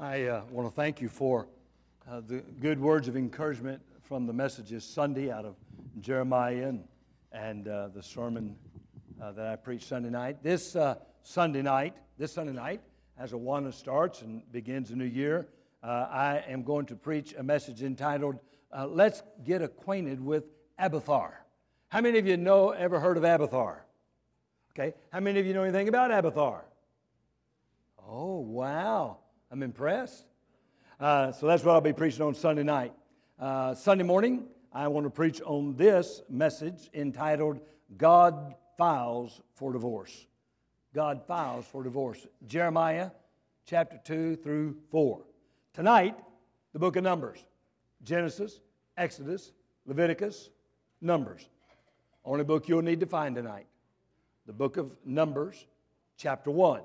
I uh, want to thank you for uh, the good words of encouragement from the messages Sunday out of Jeremiah and, and uh, the sermon uh, that I preached Sunday night. This uh, Sunday night, this Sunday night, as Awana starts and begins a new year, uh, I am going to preach a message entitled "Let's Get Acquainted with Abiathar." How many of you know ever heard of Abiathar? Okay, how many of you know anything about Abiathar? Oh, wow. I'm impressed. Uh, so that's what I'll be preaching on Sunday night. Uh, Sunday morning, I want to preach on this message entitled God Files for Divorce. God Files for Divorce. Jeremiah chapter 2 through 4. Tonight, the book of Numbers Genesis, Exodus, Leviticus, Numbers. Only book you'll need to find tonight. The book of Numbers, chapter 1.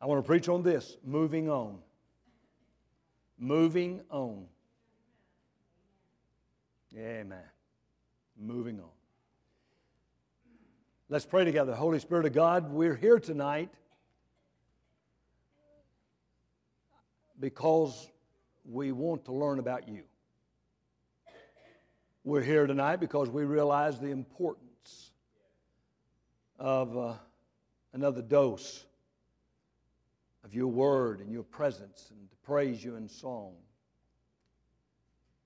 I want to preach on this moving on. Moving on. Amen. Moving on. Let's pray together. Holy Spirit of God, we're here tonight because we want to learn about you. We're here tonight because we realize the importance of uh, another dose of your word and your presence and to praise you in song.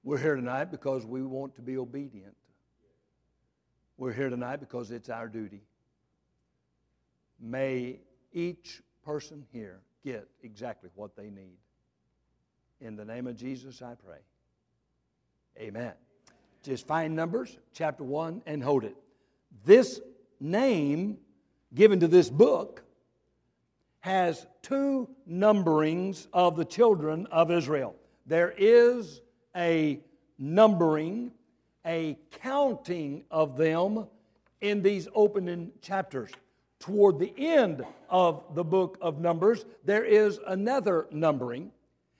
We're here tonight because we want to be obedient. We're here tonight because it's our duty. May each person here get exactly what they need. In the name of Jesus, I pray. Amen. Just find Numbers, chapter 1, and hold it. This name given to this book has two numberings of the children of Israel. There is a numbering, a counting of them in these opening chapters. Toward the end of the book of Numbers, there is another numbering.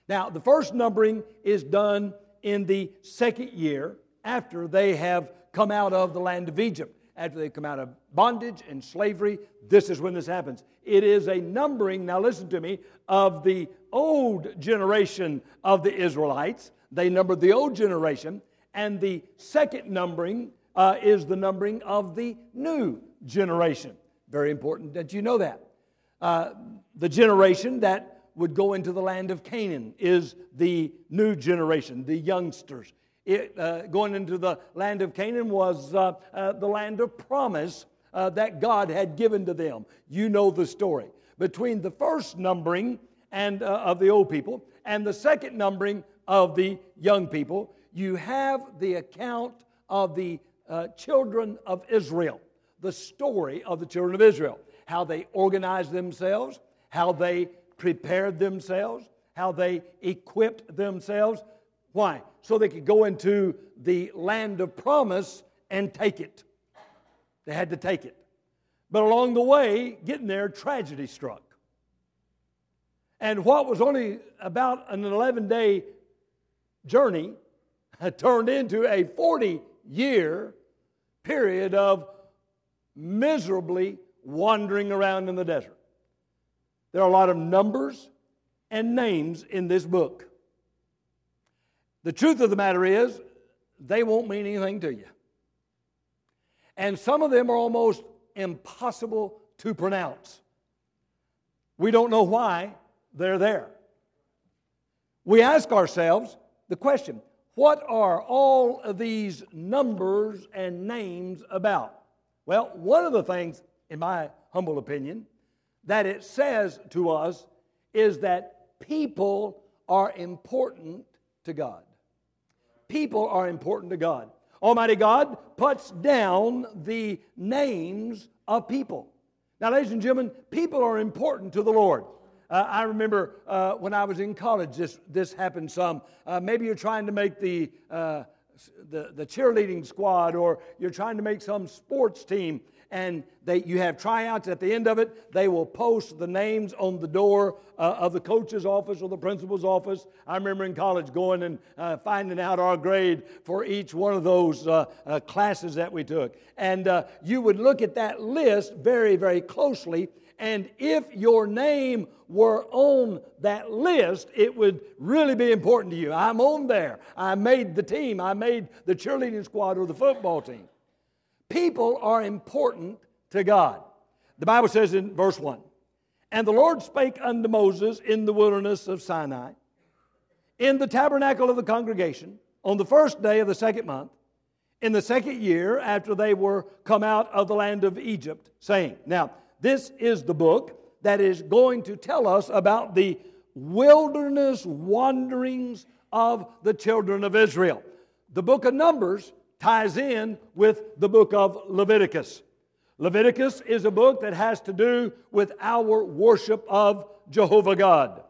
Now, the first numbering is done in the second year after they have come out of the land of Egypt after they come out of bondage and slavery. This is when this happens. It is a numbering, now listen to me, of the old generation of the Israelites. They numbered the old generation. And the second numbering uh, is the numbering of the new generation. Very important that you know that. Uh, the generation that would go into the land of Canaan is the new generation, the youngsters. It, uh, going into the land of Canaan was uh, uh, the land of promise uh, that God had given to them. You know the story. Between the first numbering and, uh, of the old people and the second numbering of the young people, you have the account of the uh, children of Israel, the story of the children of Israel, how they organized themselves, how they prepared themselves, how they equipped themselves why? So they could go into the land of promise and take it. They had to take it. But along the way, getting there, tragedy struck. And what was only about an 11 day journey turned into a 40 year period of miserably wandering around in the desert. There are a lot of numbers and names in this book. The truth of the matter is, they won't mean anything to you. And some of them are almost impossible to pronounce. We don't know why they're there. We ask ourselves the question what are all of these numbers and names about? Well, one of the things, in my humble opinion, that it says to us is that people are important to God people are important to God. Almighty God puts down the names of people. Now, ladies and gentlemen, people are important to the Lord. Uh, I remember uh, when I was in college, this, this happened some. Uh, maybe you're trying to make the, uh, the, the cheerleading squad or you're trying to make some sports team, and they, you have tryouts at the end of it. They will post the names on the door uh, of the coach's office or the principal's office. I remember in college going and uh, finding out our grade for each one of those uh, uh classes that we took. And uh, you would look at that list very, very closely. And if your name were on that list, it would really be important to you. I'm on there. I made the team. I made the cheerleading squad or the football team. People are important to God. The Bible says in verse 1 And the Lord spake unto Moses in the wilderness of Sinai, in the tabernacle of the congregation, on the first day of the second month, in the second year after they were come out of the land of Egypt, saying, Now, this is the book that is going to tell us about the wilderness wanderings of the children of Israel. The book of Numbers ties in with the book of Leviticus. Leviticus is a book that has to do with our worship of Jehovah God.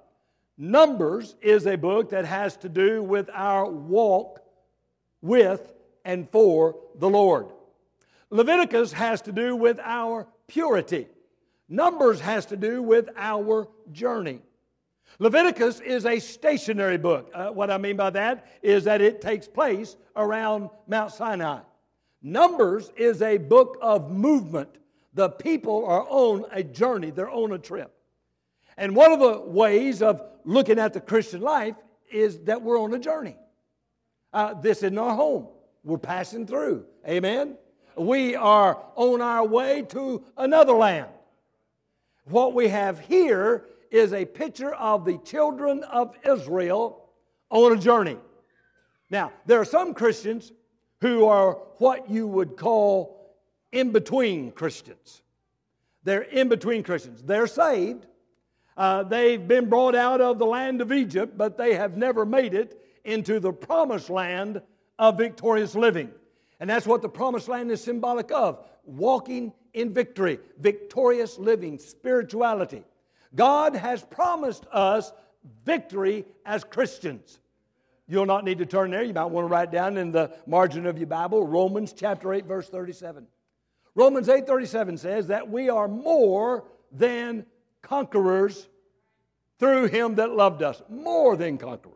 Numbers is a book that has to do with our walk with and for the Lord. Leviticus has to do with our purity. Numbers has to do with our journey. Leviticus is a stationary book. Uh, what I mean by that is that it takes place around Mount Sinai. Numbers is a book of movement. The people are on a journey, they're on a trip. And one of the ways of looking at the Christian life is that we're on a journey. Uh, this isn't our home, we're passing through. Amen? We are on our way to another land. What we have here is a picture of the children of Israel on a journey. Now, there are some Christians who are what you would call in between Christians. They're in between Christians. They're saved. Uh, they've been brought out of the land of Egypt, but they have never made it into the promised land of victorious living. And that's what the promised land is symbolic of walking in victory, victorious living, spirituality. God has promised us victory as Christians. You'll not need to turn there. You might want to write down in the margin of your Bible Romans chapter 8 verse 37. Romans 8:37 says that we are more than conquerors through him that loved us, more than conquerors.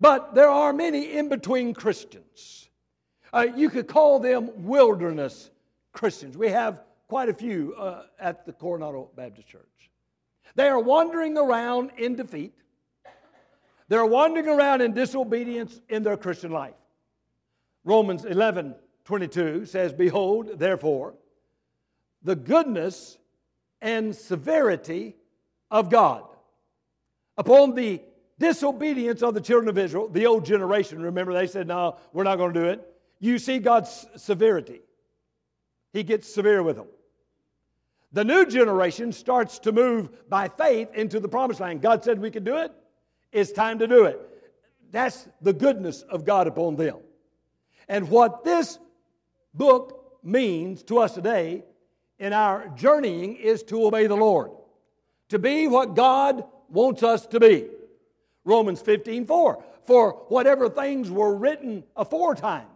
But there are many in between Christians. Uh, you could call them wilderness Christians. We have quite a few uh, at the Coronado Baptist Church. They are wandering around in defeat. They're wandering around in disobedience in their Christian life. Romans 11 22 says, Behold, therefore, the goodness and severity of God upon the disobedience of the children of Israel, the old generation. Remember, they said, No, we're not going to do it. You see God's severity. He gets severe with them. The new generation starts to move by faith into the promised land. God said we could do it. It's time to do it. That's the goodness of God upon them. And what this book means to us today in our journeying is to obey the Lord, to be what God wants us to be. Romans 15 4. For whatever things were written aforetime,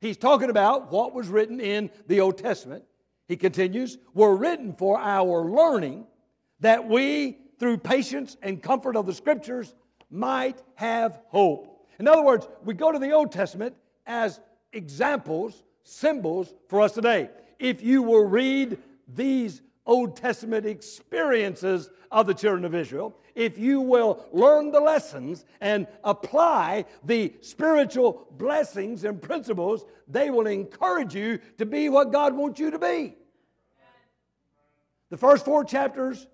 he's talking about what was written in the Old Testament he continues, were written for our learning that we, through patience and comfort of the Scriptures, might have hope. In other words, we go to the Old Testament as examples, symbols for us today. If you will read these Old Testament experiences of the children of Israel, if you will learn the lessons and apply the spiritual blessings and principles, they will encourage you to be what God wants you to be. The first four chapters,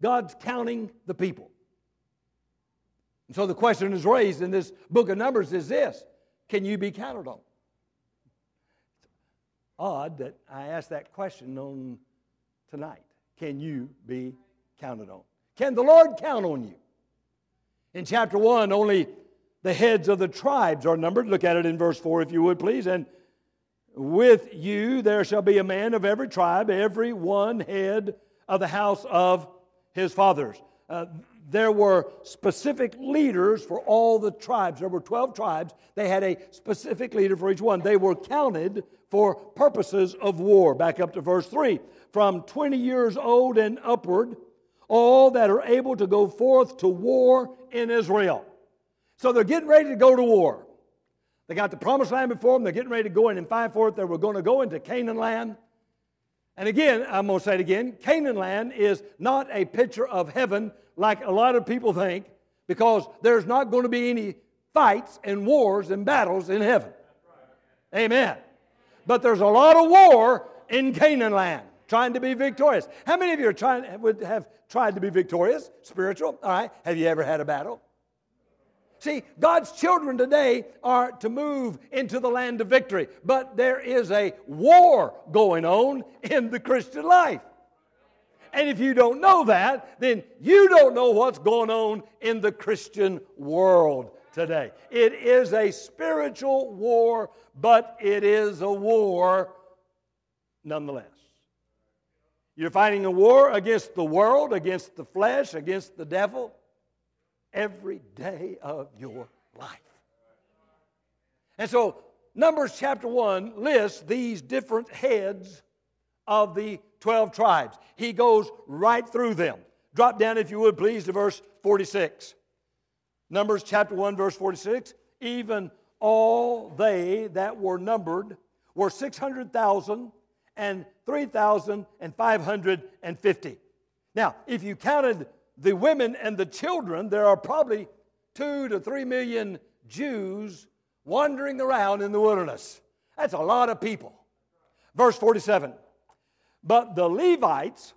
God's counting the people. And so the question is raised in this book of Numbers is this Can you be counted on? It's odd that I asked that question on tonight. Can you be counted on? Can the Lord count on you? In chapter 1, only the heads of the tribes are numbered. Look at it in verse 4, if you would, please. And with you there shall be a man of every tribe, every one head of the house of his fathers. Uh, there were specific leaders for all the tribes. There were 12 tribes. They had a specific leader for each one. They were counted for purposes of war. Back up to verse 3. From 20 years old and upward, all that are able to go forth to war in Israel. So they're getting ready to go to war. They got the promised land before them. They're getting ready to go in and fight for it. They were going to go into Canaan land. And again, I'm going to say it again Canaan land is not a picture of heaven like a lot of people think, because there's not going to be any fights and wars and battles in heaven. Amen. But there's a lot of war in Canaan land, trying to be victorious. How many of you are trying, would have tried to be victorious, spiritual? All right. Have you ever had a battle? See, God's children today are to move into the land of victory, but there is a war going on in the Christian life. And if you don't know that, then you don't know what's going on in the Christian world today. It is a spiritual war, but it is a war nonetheless. You're fighting a war against the world, against the flesh, against the devil every day of your life. And so, Numbers chapter 1 lists these different heads of the 12 tribes. He goes right through them. Drop down, if you would, please, to verse 46. Numbers chapter 1, verse 46. Even all they that were numbered were 600,000 and 3,550. Now, if you counted the women and the children, there are probably two to three million Jews wandering around in the wilderness. That's a lot of people. Verse 47 But the Levites,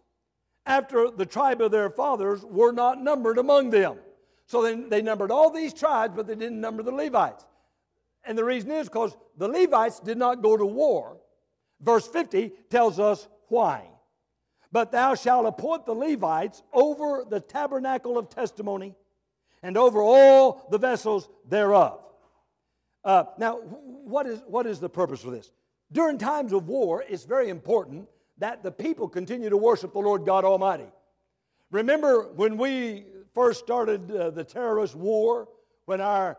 after the tribe of their fathers, were not numbered among them. So they, they numbered all these tribes, but they didn't number the Levites. And the reason is because the Levites did not go to war. Verse 50 tells us why. But thou shalt appoint the Levites over the tabernacle of testimony and over all the vessels thereof. Uh, now, what is, what is the purpose of this? During times of war, it's very important that the people continue to worship the Lord God Almighty. Remember when we first started uh, the terrorist war, when our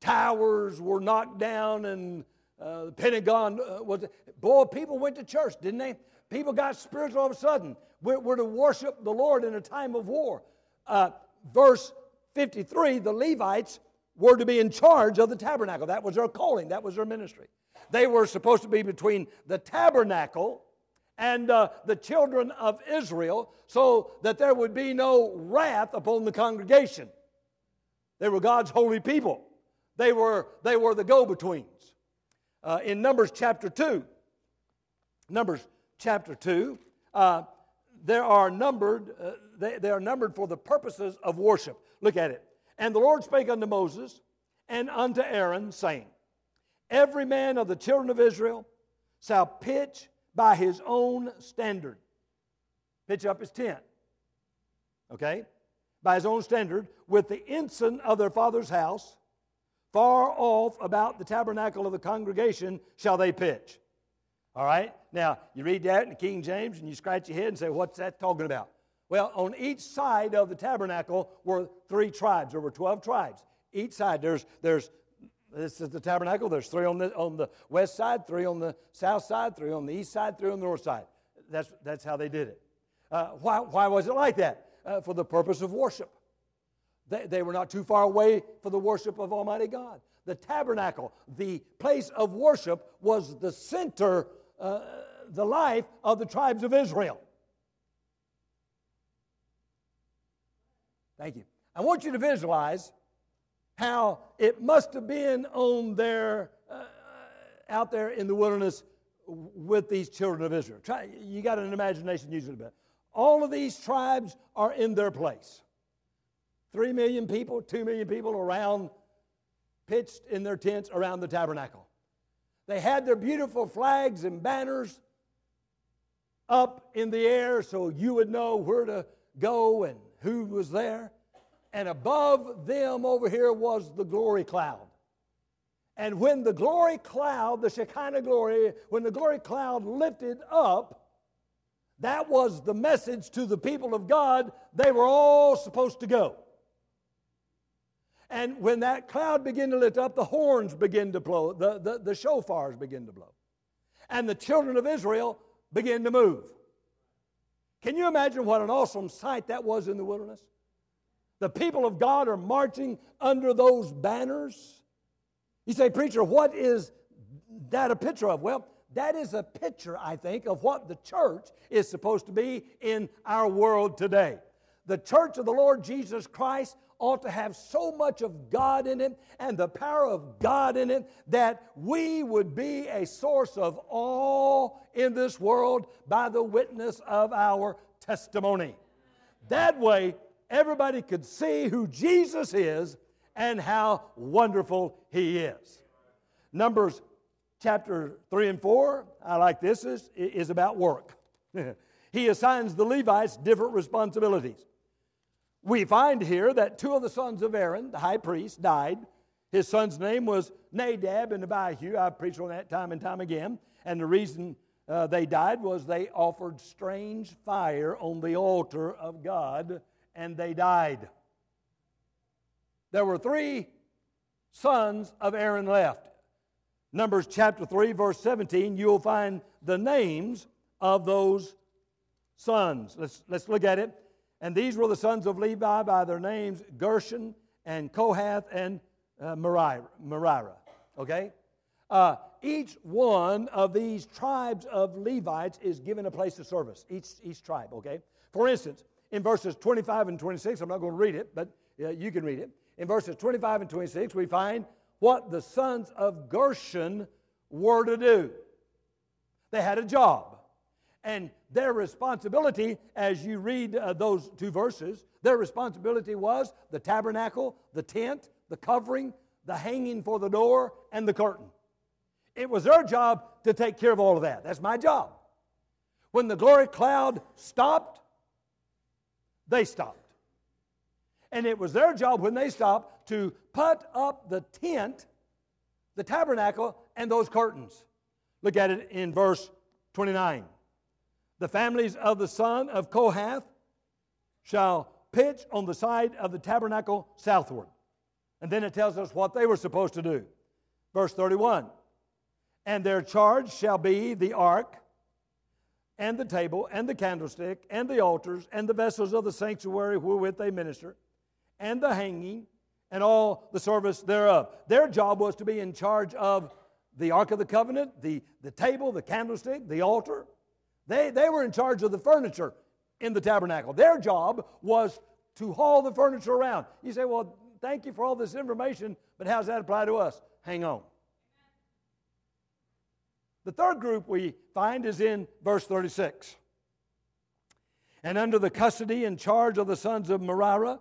towers were knocked down and uh, the Pentagon uh, was. Boy, people went to church, didn't they? People got spiritual all of a sudden. We're, we're to worship the Lord in a time of war. Uh, verse 53 the Levites were to be in charge of the tabernacle. That was their calling, that was their ministry. They were supposed to be between the tabernacle and uh, the children of Israel so that there would be no wrath upon the congregation. They were God's holy people, they were, they were the go betweens. Uh, in Numbers chapter 2, Numbers chapter 2, uh, there are numbered, uh, they, they are numbered for the purposes of worship. Look at it. And the Lord spake unto Moses and unto Aaron, saying, Every man of the children of Israel shall pitch by his own standard. Pitch up his tent. Okay? By his own standard, with the ensign of their father's house, far off about the tabernacle of the congregation shall they pitch. All right? Now, you read that in the King James and you scratch your head and say, what's that talking about? Well, on each side of the tabernacle were three tribes. There were 12 tribes. Each side, there's, there's this is the tabernacle. There's three on the, on the west side, three on the south side, three on the east side, three on the north side. That's, that's how they did it. Uh, why, why was it like that? Uh, for the purpose of worship. They, they were not too far away for the worship of Almighty God. The tabernacle, the place of worship, was the center uh, the life of the tribes of Israel. Thank you. I want you to visualize how it must have been on their uh, out there in the wilderness with these children of Israel. Try, you got an imagination, use it a bit. All of these tribes are in their place. Three million people, two million people around, pitched in their tents around the tabernacle. They had their beautiful flags and banners up in the air so you would know where to go and who was there. And above them over here was the glory cloud. And when the glory cloud, the Shekinah glory, when the glory cloud lifted up, That was the message to the people of God. They were all supposed to go. And when that cloud began to lift up, the horns began to blow, the, the, the shofars began to blow. And the children of Israel began to move. Can you imagine what an awesome sight that was in the wilderness? The people of God are marching under those banners. You say, Preacher, what is that a picture of? Well, that is a picture, I think, of what the church is supposed to be in our world today. The church of the Lord Jesus Christ ought to have so much of God in it and the power of God in it that we would be a source of all in this world by the witness of our testimony. That way, everybody could see who Jesus is and how wonderful he is. Numbers chapter 3 and 4, I like this, is, is about work. he assigns the Levites different responsibilities. We find here that two of the sons of Aaron, the high priest, died. His son's name was Nadab and Abihu. I've preached on that time and time again. And the reason uh, they died was they offered strange fire on the altar of God and they died. There were three sons of Aaron left. Numbers chapter 3, verse 17, you'll find the names of those sons. Let's, let's look at it. And these were the sons of Levi by their names Gershon and Kohath and uh, Merari. Okay? Uh, each one of these tribes of Levites is given a place of service, each, each tribe, okay? For instance, in verses 25 and 26, I'm not going to read it, but uh, you can read it. In verses 25 and 26, we find what the sons of Gershon were to do. They had a job. And their responsibility, as you read uh, those two verses, their responsibility was the tabernacle, the tent, the covering, the hanging for the door, and the curtain. It was their job to take care of all of that. That's my job. When the glory cloud stopped, they stopped. And it was their job when they stopped to put up the tent, the tabernacle, and those curtains. Look at it in verse 29. The families of the son of Kohath shall pitch on the side of the tabernacle southward. And then it tells us what they were supposed to do. Verse 31 And their charge shall be the ark, and the table, and the candlestick, and the altars, and the vessels of the sanctuary wherewith they minister, and the hanging, and all the service thereof. Their job was to be in charge of the Ark of the Covenant, the, the table, the candlestick, the altar, they, they were in charge of the furniture in the tabernacle. Their job was to haul the furniture around. You say, well, thank you for all this information, but how does that apply to us? Hang on. The third group we find is in verse 36. And under the custody and charge of the sons of Merari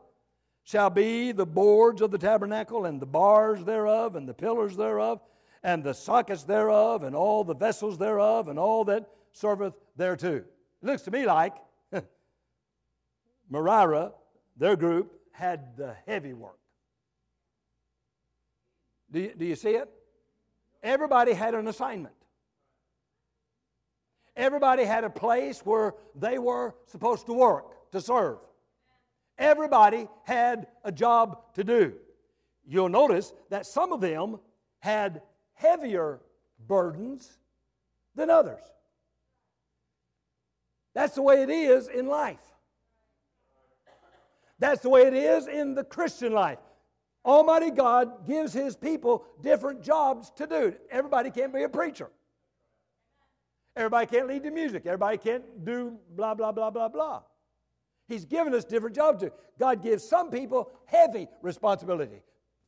shall be the boards of the tabernacle, and the bars thereof, and the pillars thereof, and the sockets thereof, and all the vessels thereof, and all that serveth thereto. It looks to me like Merari, their group, had the heavy work. Do you, do you see it? Everybody had an assignment. Everybody had a place where they were supposed to work, to serve. Everybody had a job to do. You'll notice that some of them had heavier burdens than others. That's the way it is in life. That's the way it is in the Christian life. Almighty God gives His people different jobs to do. Everybody can't be a preacher. Everybody can't lead the music. Everybody can't do blah, blah, blah, blah, blah. He's given us different jobs to. God gives some people heavy responsibility.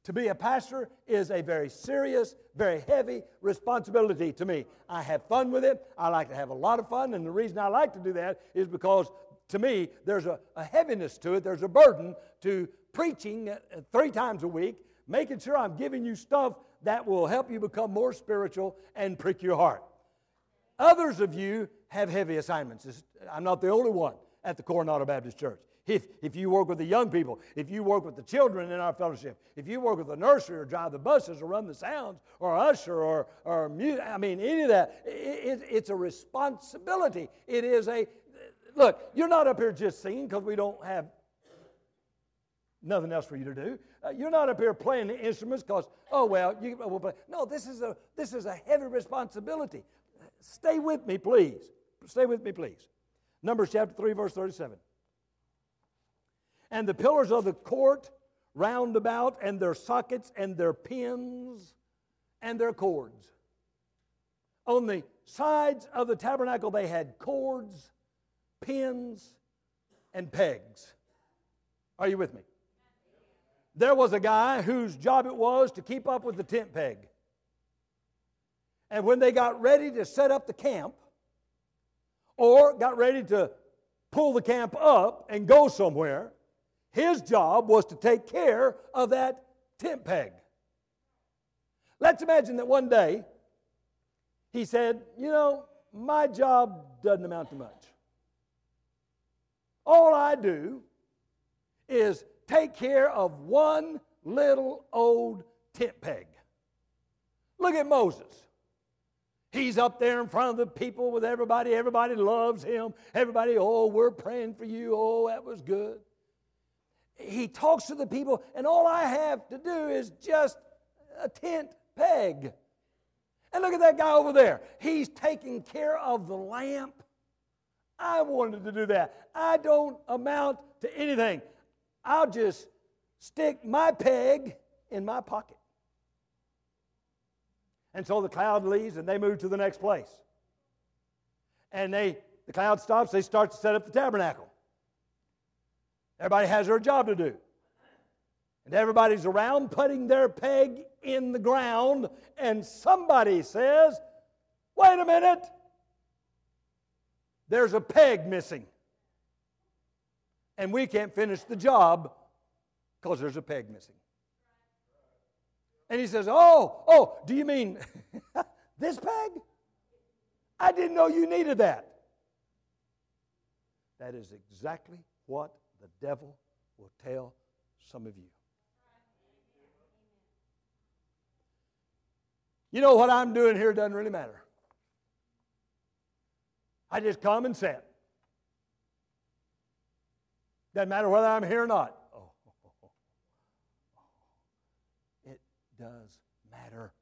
To be a pastor is a very serious, very heavy responsibility to me. I have fun with it. I like to have a lot of fun, and the reason I like to do that is because to me, there's a, a heaviness to it, there's a burden to preaching uh, three times a week, making sure I'm giving you stuff that will help you become more spiritual and prick your heart. Others of you have heavy assignments. I'm not the only one at the Coronado Baptist Church. If, if you work with the young people, if you work with the children in our fellowship, if you work with the nursery or drive the buses or run the sounds or usher or, or music, I mean, any of that, it, it, it's a responsibility. It is a, look, you're not up here just singing because we don't have nothing else for you to do. Uh, you're not up here playing the instruments because, oh, well, you will play. No, this is, a, this is a heavy responsibility. Stay with me, please. Stay with me, please. Numbers chapter 3, verse 37. And the pillars of the court round about, and their sockets, and their pins, and their cords. On the sides of the tabernacle, they had cords, pins, and pegs. Are you with me? There was a guy whose job it was to keep up with the tent peg. And when they got ready to set up the camp, or got ready to pull the camp up and go somewhere, his job was to take care of that tent peg. Let's imagine that one day he said, You know, my job doesn't amount to much. All I do is take care of one little old tent peg. Look at Moses. He's up there in front of the people with everybody. Everybody loves him. Everybody, oh, we're praying for you. Oh, that was good. He talks to the people, and all I have to do is just a tent peg. And look at that guy over there. He's taking care of the lamp. I wanted to do that. I don't amount to anything. I'll just stick my peg in my pocket. And so the cloud leaves and they move to the next place. And they the cloud stops, they start to set up the tabernacle. Everybody has their job to do. And everybody's around putting their peg in the ground, and somebody says, Wait a minute, there's a peg missing. And we can't finish the job because there's a peg missing. And he says, Oh, oh, do you mean this peg? I didn't know you needed that. That is exactly what the devil will tell some of you. You know what I'm doing here doesn't really matter. I just come and sit. Doesn't matter whether I'm here or not. Oh, it does matter.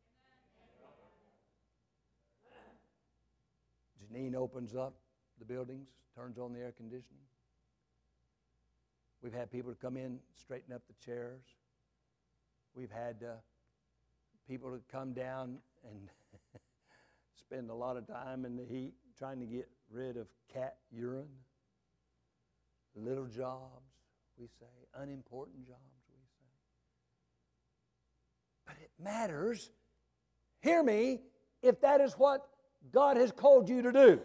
Janine opens up the buildings, turns on the air conditioning. We've had people to come in, straighten up the chairs. We've had uh, people to come down and spend a lot of time in the heat trying to get rid of cat urine little jobs, we say, unimportant jobs, we say. But it matters, hear me, if that is what God has called you to do.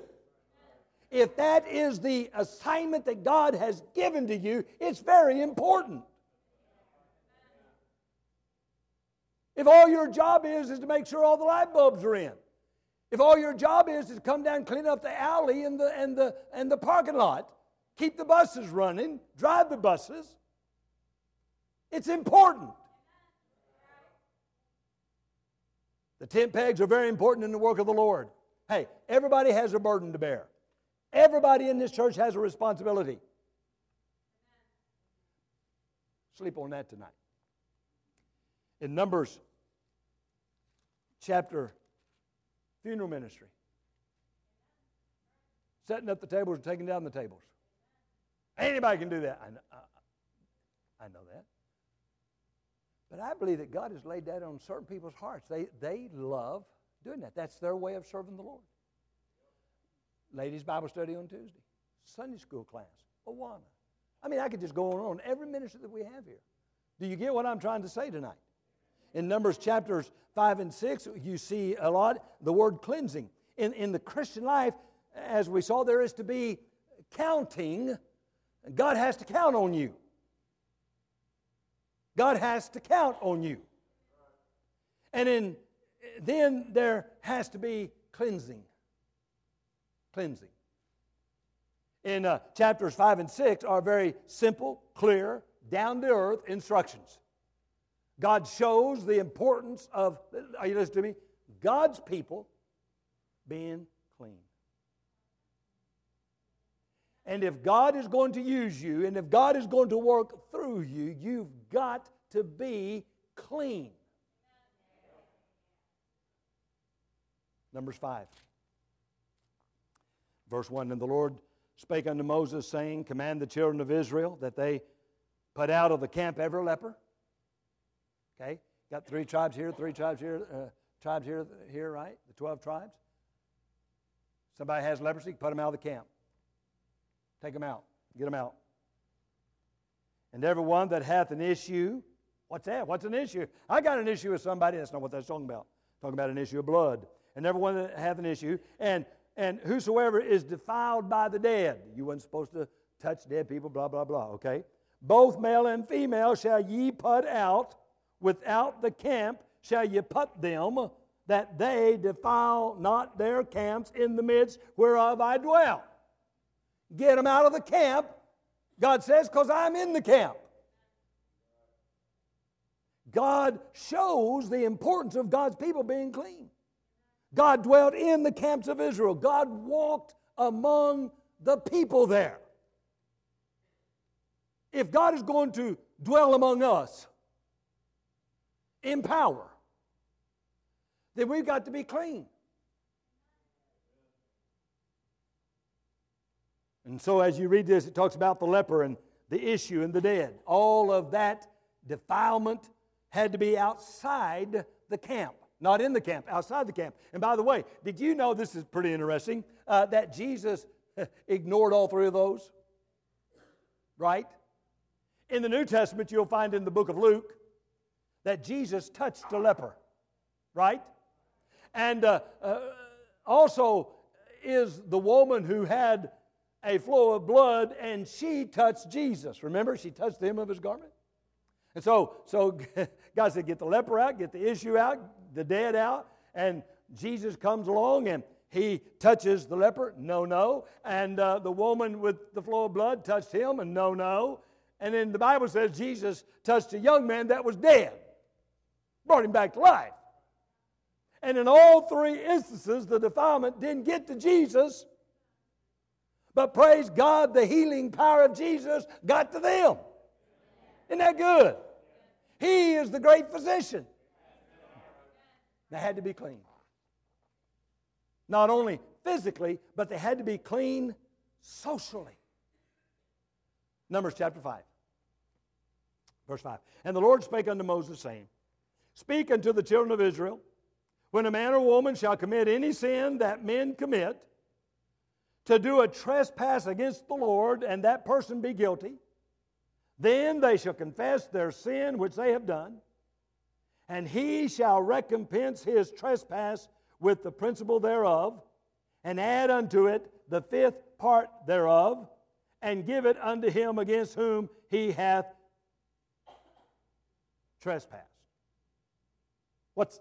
If that is the assignment that God has given to you, it's very important. If all your job is is to make sure all the light bulbs are in, if all your job is is to come down and clean up the alley and the and the and the parking lot, keep the buses running, drive the buses. It's important. The tent pegs are very important in the work of the Lord. Hey, everybody has a burden to bear. Everybody in this church has a responsibility. Sleep on that tonight. In Numbers chapter funeral ministry, setting up the tables and taking down the tables. Anybody can do that. I know, I know that. But I believe that God has laid that on certain people's hearts. They, they love doing that. That's their way of serving the Lord. Ladies' Bible study on Tuesday, Sunday school class, Awana. I mean, I could just go on on every ministry that we have here. Do you get what I'm trying to say tonight? In Numbers chapters 5 and 6, you see a lot the word cleansing. In, in the Christian life, as we saw, there is to be counting God has to count on you. God has to count on you. And in, then there has to be cleansing. Cleansing. In uh, chapters 5 and 6 are very simple, clear, down to earth instructions. God shows the importance of, are you listening to me? God's people being clean. And if God is going to use you and if God is going to work through you, you've got to be clean. Numbers 5. Verse 1 And the Lord spake unto Moses, saying, Command the children of Israel that they put out of the camp every leper. Okay? Got three tribes here, three tribes here, uh, tribes here, here, right? The 12 tribes. Somebody has leprosy, put them out of the camp. Take them out. Get them out. And everyone that hath an issue, what's that? What's an issue? I got an issue with somebody. That's not what that's talking about. Talking about an issue of blood. And everyone that hath an issue, and and whosoever is defiled by the dead. You weren't supposed to touch dead people, blah, blah, blah, okay? Both male and female shall ye put out, without the camp shall ye put them, that they defile not their camps in the midst whereof I dwell. Get them out of the camp, God says, because I'm in the camp. God shows the importance of God's people being clean. God dwelt in the camps of Israel. God walked among the people there. If God is going to dwell among us in power, then we've got to be clean. And so, as you read this, it talks about the leper and the issue and the dead. All of that defilement had to be outside the camp, not in the camp, outside the camp. And by the way, did you know this is pretty interesting uh, that Jesus ignored all three of those? Right? In the New Testament, you'll find in the book of Luke that Jesus touched a leper, right? And uh, uh, also is the woman who had a flow of blood, and she touched Jesus. Remember, she touched the hem of his garment. And so, so God said, get the leper out, get the issue out, the dead out, and Jesus comes along and he touches the leper, no, no. And uh, the woman with the flow of blood touched him, and no, no. And then the Bible says Jesus touched a young man that was dead, brought him back to life. And in all three instances, the defilement didn't get to Jesus, but praise God, the healing power of Jesus got to them. Isn't that good? He is the great physician. They had to be clean. Not only physically, but they had to be clean socially. Numbers chapter 5, verse 5. And the Lord spake unto Moses, saying, Speak unto the children of Israel, when a man or woman shall commit any sin that men commit, to do a trespass against the Lord, and that person be guilty, then they shall confess their sin which they have done, and he shall recompense his trespass with the principal thereof, and add unto it the fifth part thereof, and give it unto him against whom he hath trespassed. What's,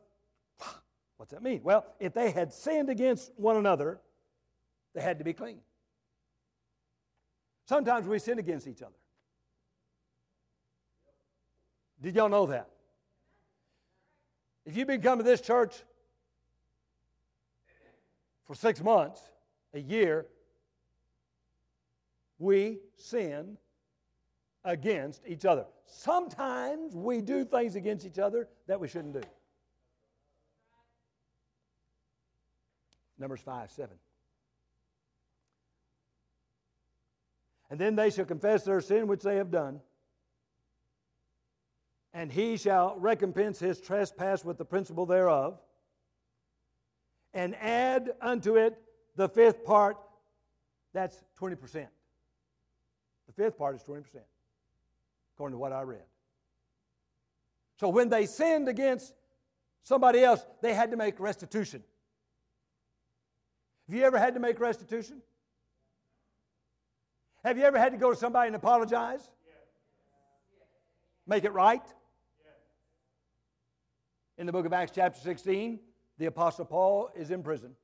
what's that mean? Well, if they had sinned against one another, they had to be clean. Sometimes we sin against each other. Did y'all know that? If you've been coming to this church for six months, a year, we sin against each other. Sometimes we do things against each other that we shouldn't do. Numbers 5 7. And then they shall confess their sin which they have done. And he shall recompense his trespass with the principal thereof, and add unto it the fifth part, that's 20%. The fifth part is 20%, according to what I read. So when they sinned against somebody else, they had to make restitution. Have you ever had to make restitution? Have you ever had to go to somebody and apologize? Make it right? In the book of Acts, chapter 16, the Apostle Paul is in prison.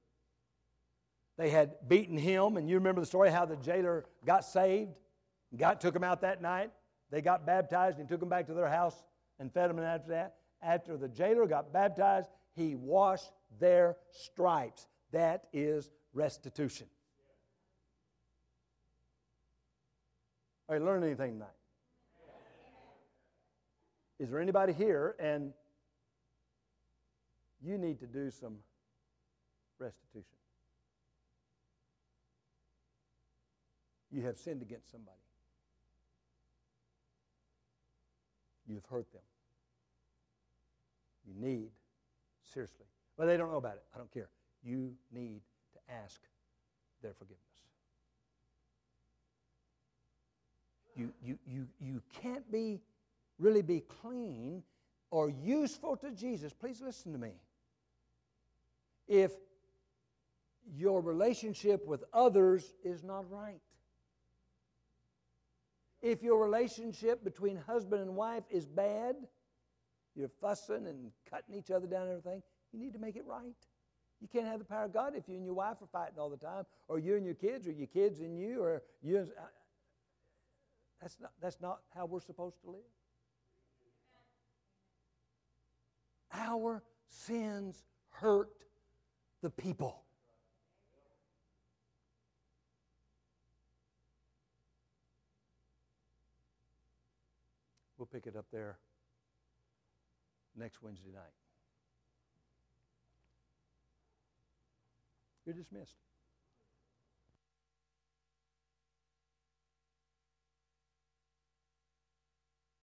They had beaten him, and you remember the story how the jailer got saved, got, took him out that night. They got baptized and took him back to their house and fed him. And after that, after the jailer got baptized, he washed their stripes. That is restitution. Are you learning anything tonight? Is there anybody here and you need to do some restitution? You have sinned against somebody. You've hurt them. You need, seriously. Well, they don't know about it. I don't care. You need to ask their forgiveness. You, you, you, you can't be really be clean or useful to Jesus. Please listen to me. If your relationship with others is not right. If your relationship between husband and wife is bad, you're fussing and cutting each other down and everything, you need to make it right. You can't have the power of God if you and your wife are fighting all the time, or you and your kids, or your kids and you, or you. And, uh, that's not, that's not how we're supposed to live. Our sins hurt the people. We'll pick it up there next Wednesday night. You're dismissed.